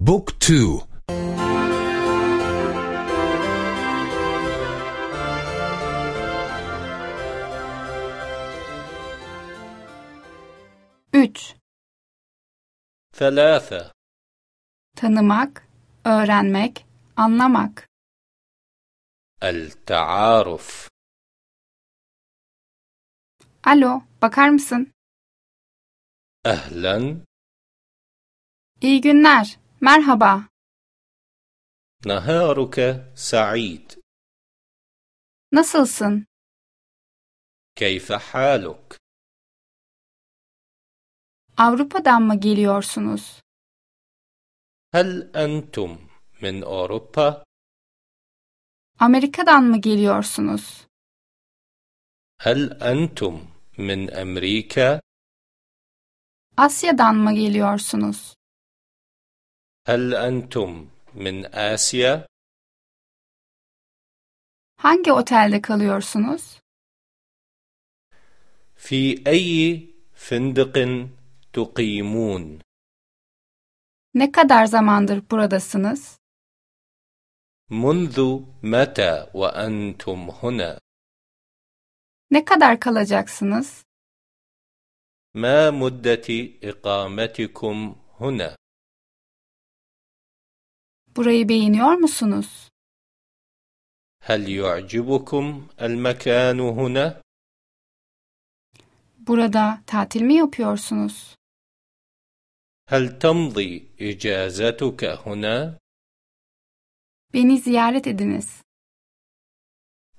Book 2 3 Thalatha Tanımak, öğrenmek, anlamak. El-ta'aruf Alo, bakar mısın? Ehlen İyi günler. Merhaba. نهارك سعيد Nasılsın? كيف حالك Avrupa'dan mı geliyorsunuz? هل أنتم من أوروبا Amerika'dan mı geliyorsunuz? هل أنتم من أمريكا Asya'dan mı geliyorsunuz? هل أنتم من آسيا Hangi otelde kalıyorsunuz? في أي فندق تقيمون Ne kadar zamandır buradasınız? منذ متى وأنتم هنا Ne kadar kalacaksınız? ما مدة إقامتكم هنا Burayı beğeniyor musunuz? Hel yu'cibukum el mekanu? Burada tatil mi yapıyorsunuz? Hel tamdi icazetuke huna? Beni ziyaret ediniz.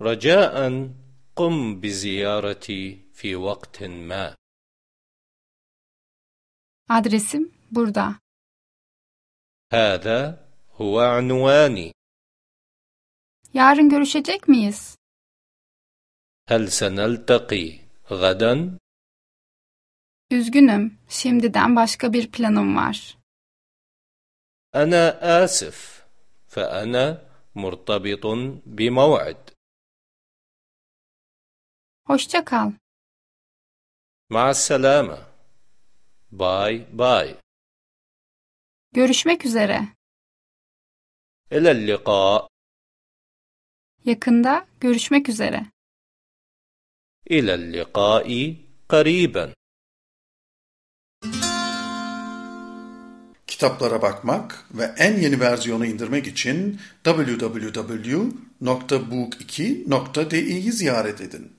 Racaan qum bi ziyareti fi vaktin ma. Adresim burada. Hâdâ هو عنواني Yarın görüşecek miyiz? هل سنلتقي غدا Üzgünüm. Şimdiden başka bir planım var. أنا آسف فأنا مرتبط بموعد Hoşça kal. مع السلامة باي باي Görüşmek üzere. إلى اللقاء Yakında görüşmek üzere. إلى اللقاء قريبا Kitaplara bakmak ve en yeni versiyonu indirmek için www.book2.de'yi ziyaret edin.